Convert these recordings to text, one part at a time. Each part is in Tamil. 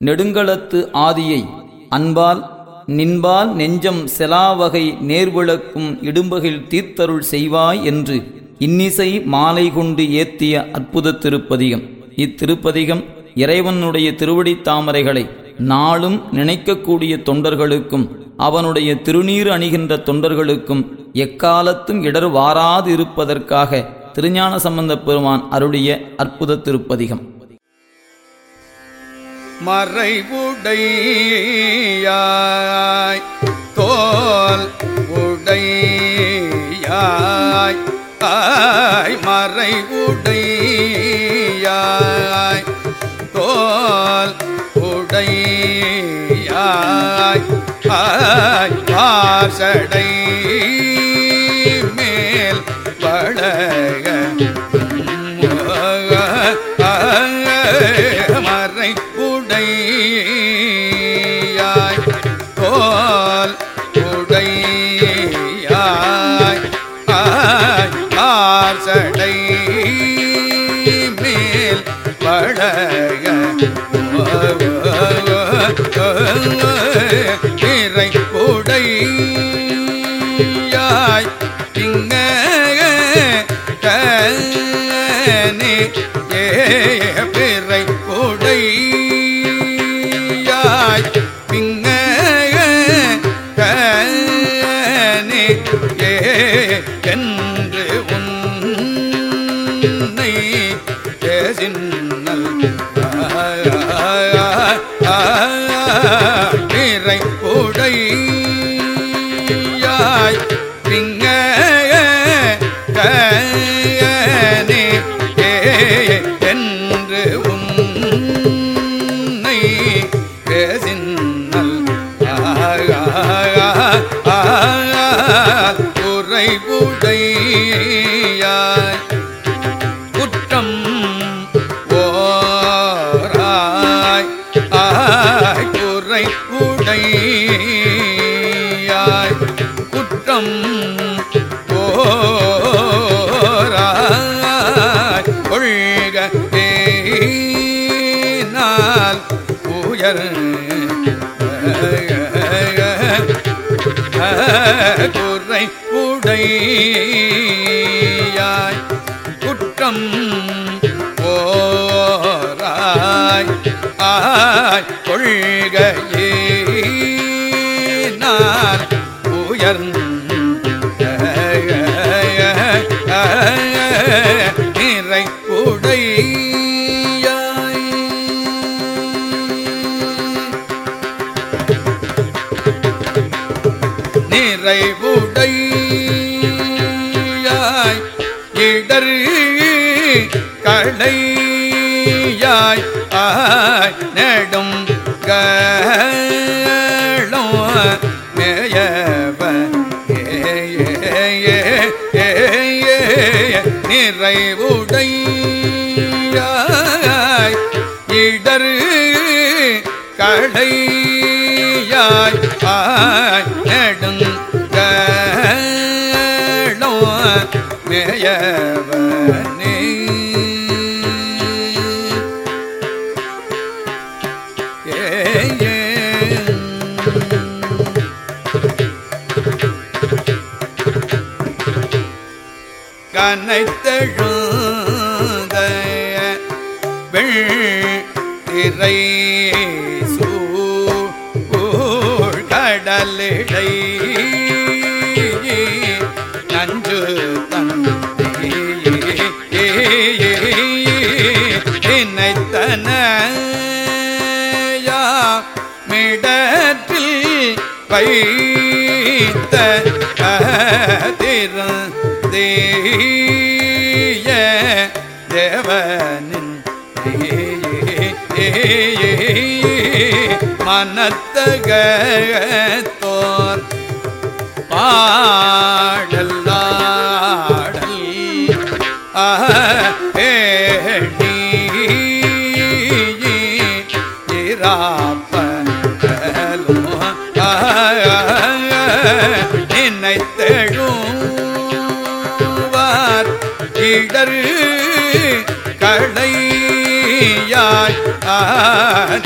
நெடுங்களத்து ஆதியை அன்பால் நின்பால் நெஞ்சம் செலாவகை நேர்விளக்கும் இடும்பகில் தீர்த்தருள் செய்வாய் என்று இன்னிசை மாலை கொண்டு ஏத்திய அற்புத திருப்பதிகம் இத்திருப்பதிகம் இறைவனுடைய திருவடி தாமரைகளை நாளும் நினைக்கக்கூடிய தொண்டர்களுக்கும் அவனுடைய திருநீர் அணிகின்ற தொண்டர்களுக்கும் எக்காலத்தும் இடர் வாராது இருப்பதற்காக திருஞான சம்பந்தப் பெருமான் அருளிய அற்புத திருப்பதிகம் மறைவுடையாய் தோல் உடையாய் ஆய் மறைவுடையாய் தோல் உடையாய் ஆய் பாசடை ஏ குறை உடையாய். குற்றம் ஓராய் ஆய் கொள்கையே நான் உயர்ந்த நிறைவுடையாய் இடர் கடையாய் ஆய் நெடுங் மேயவனே கனைத்தெழுந்த வெள்ளிரை சூழ்கடலிடை நஞ்சு நினைத்தனையா மிடத்தில் வைத்த திருந்தேய தேவனின் மனத்தகத்தோர் பாடல்லாடல் ஏ இடர் கடையாய்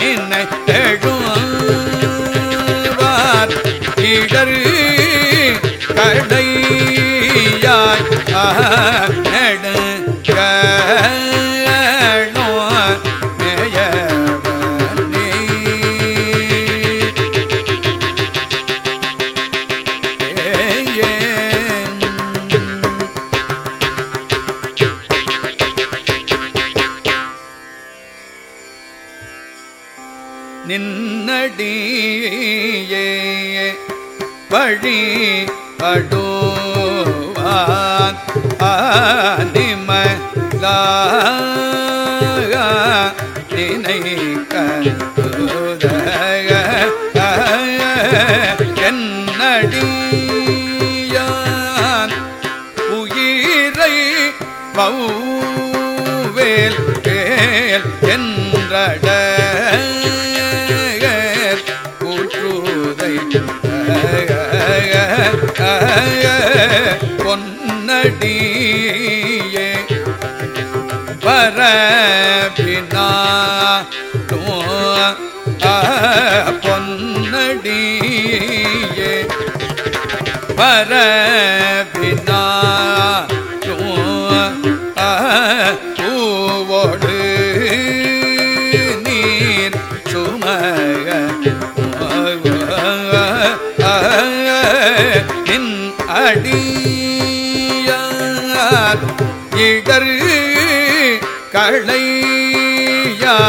நின்னை எழுவார் இடர் கடையாய் என்னடியான் உயிரை பௌவேல் வேல் என்றட கூற்றுதை பரபினா பொன்னடியே. பரபினா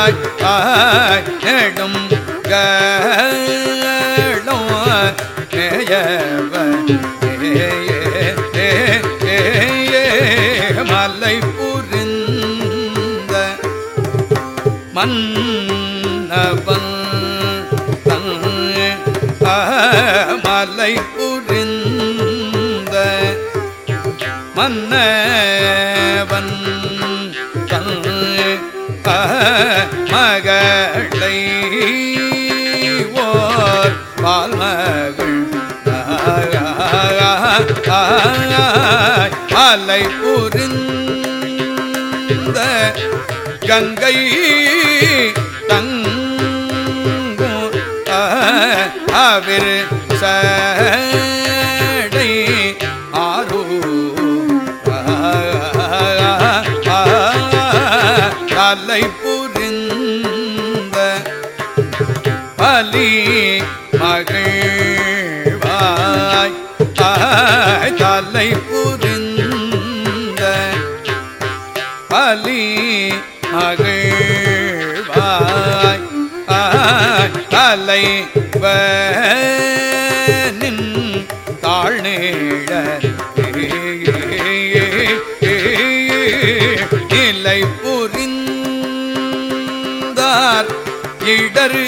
களையாய் ஆய் நெடும் களோ மலை புரிந்த மன்னவன். மலை புரிந்த மன்னவன். மகளை ஓர் பால்மகள். மலை புரிந்த கங்கை தங்கும் அவிர் சடை தாய் புரிந்த பலி மகிழ்வாய். அலை நின் தாழ்நீழ நிலை புரிந்தார் இடரு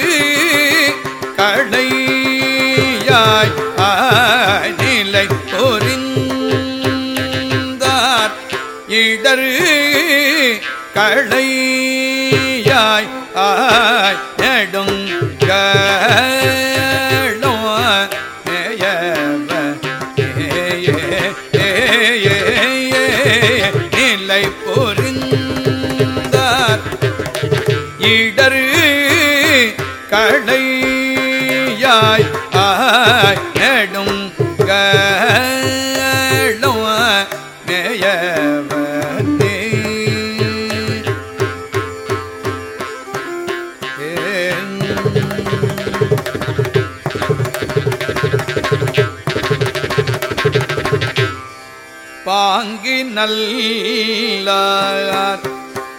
நல்லார்.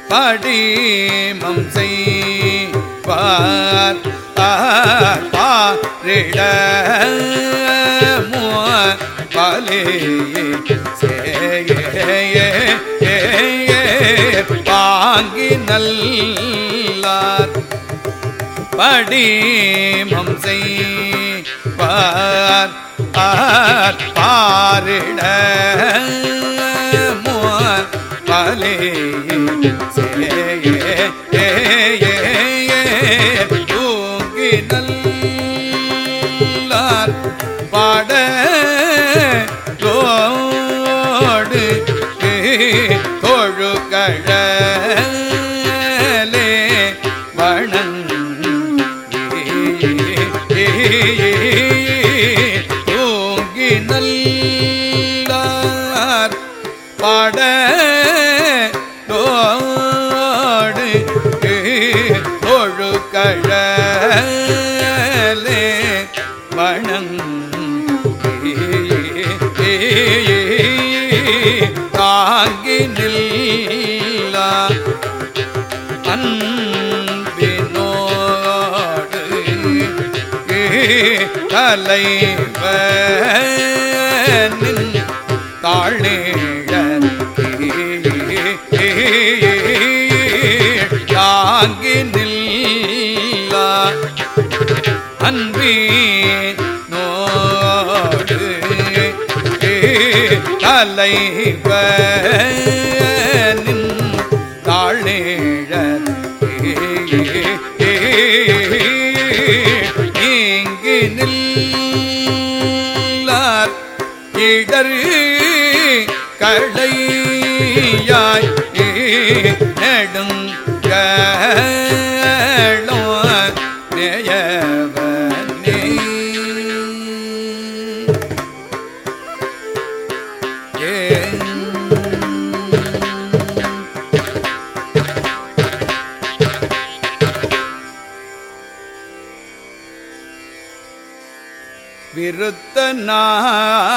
படிமம் செய்வார். பாரிட பலே பாங்கி நல்லார். படிமம் செய்வார். ஆர் பாரிட தூங்கி நல்லார் பாட தோடு தொழுகழலே வணங்க தலைவனின் தாழ்நீழ தாங்கி நில்லா அன்பி நோடு தலைவன் இடரு கடையாய் நெடும் கேளோ நேயவனே விருத்தனாகி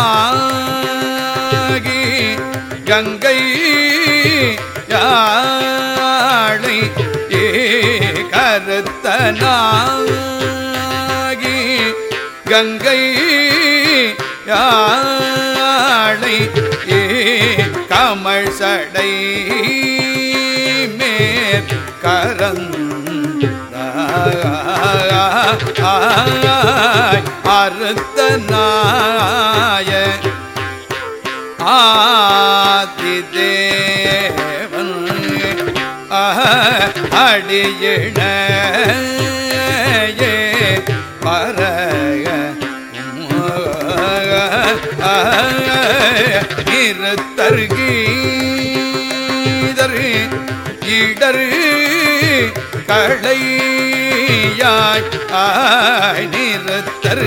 யாகி கங்கை யாழை ஏ கருத்தனாகி கங்கை யாழை ஏ கமல் சடை மேற் கரந்தாய். அறுத்த நாய ஆதி தேவன் அடியிட பரக இருத்தர்கீதர் இடரு களையாய் ஆய் நிறுத்தர்கீதர்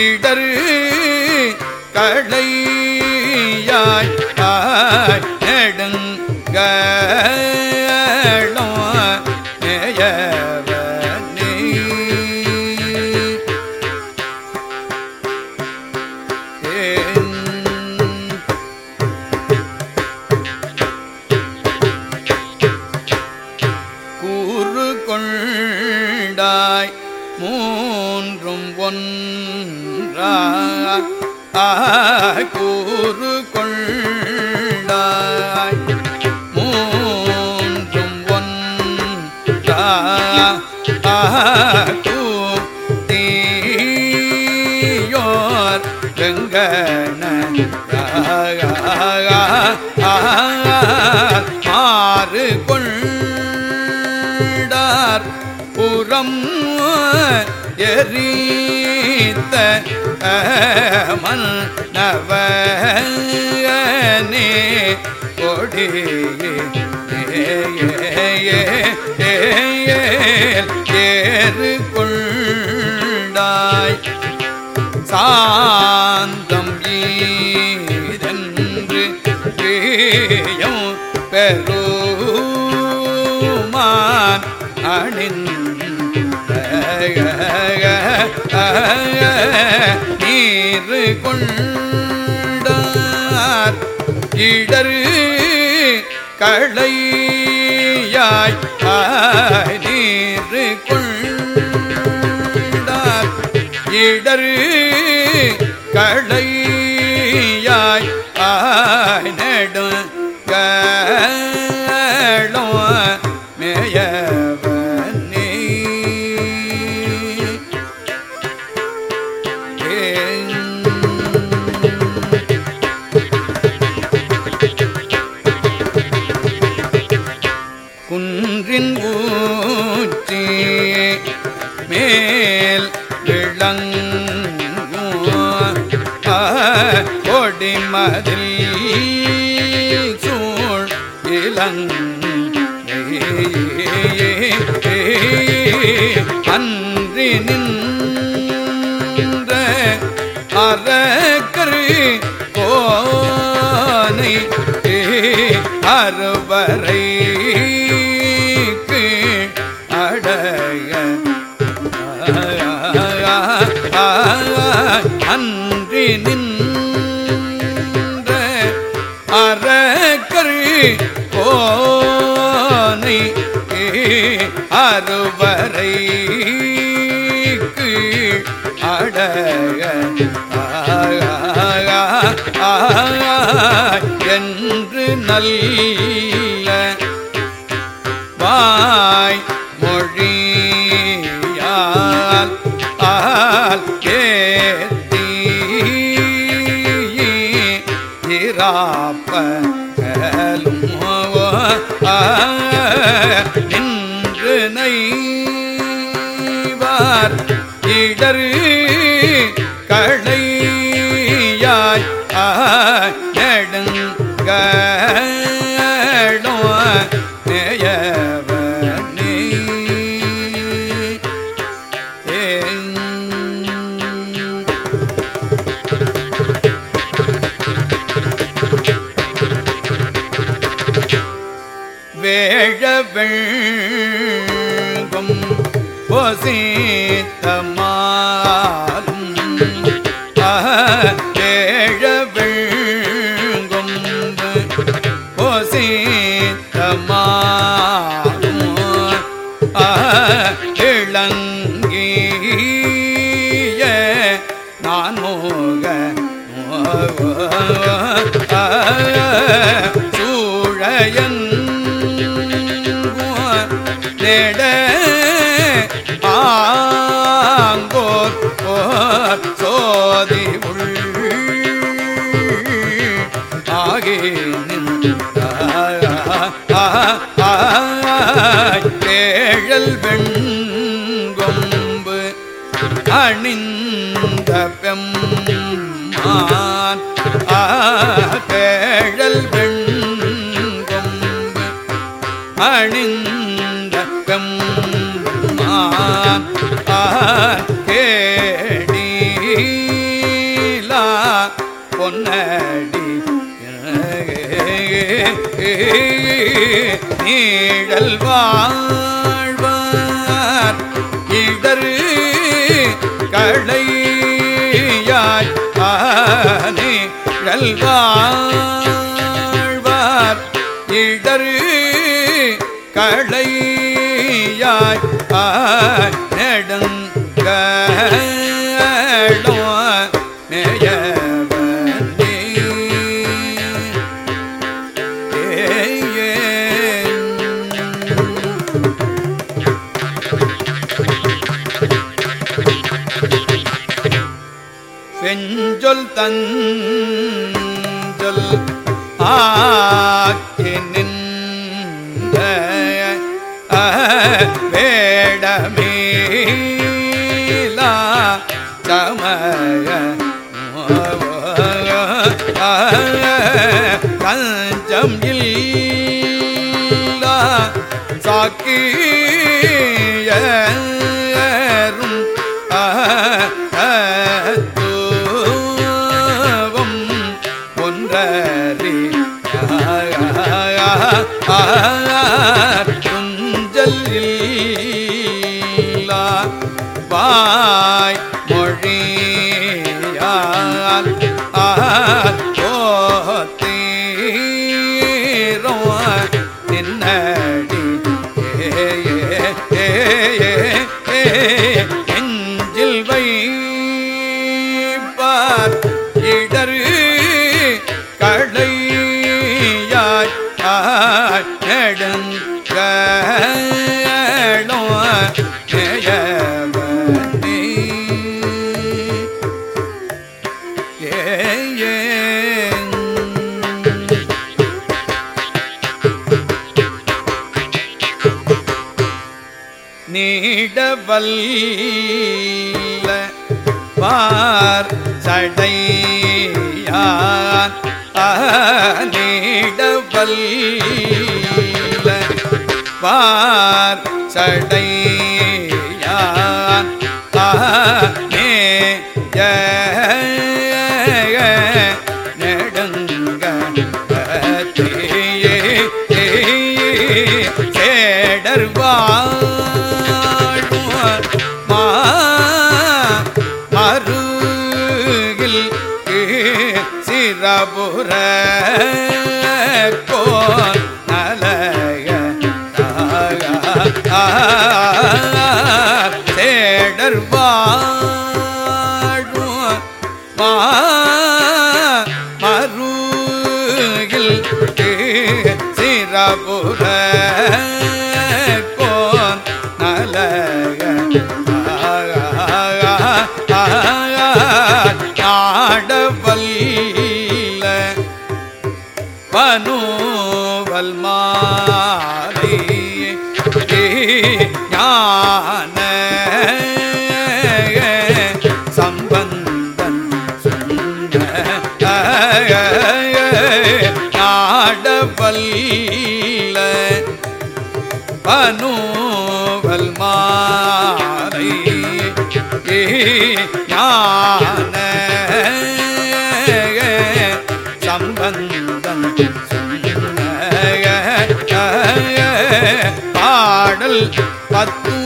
இடரு ஆறு கொண்டார். புறம் எரித்த மன்னவனே கொடி ஏறு கொண்டாய். சாந்த பேயம் பெருமான் அணிந்த நீரு கொண்டார் இடரு களையாய் ஆய் நீரு கொண்டார் இடரு களையாய் ஆய் அன்றி நின்ற அறக்கரு கோனை அறுவரை அடைய அன்றி நின் என்று வாய் மொழியால் ஆல் கேத்தி இராப்பலும் நின்று நைவார் இடரு கடையாய் ஆ பொசித்தமாலும் வேழவெள்கும் பொசித்தமாலும் இளங்கிய நான் மோக சூழையன் நேட அணிந்த பெம்மான் கேழல் வெண்கொம்பு அணிந்த பெம்மான் கேடீலா பொன்னடி நீழல் களையாய் நீழல் வாழ்வார் இடரு களையாய் சொல் தன் ஒன்றறி துஞ்சல் இல்லா வாய் மொழியால் ஆ செய்யே நீடவல்ல பார் சடையான் நீடவல்ல பார் சடை புற கோல் அலக தேடர்வா பல்ல பனுவல் மாலை. ஞான சம்பந்தம் பாடல் பத்து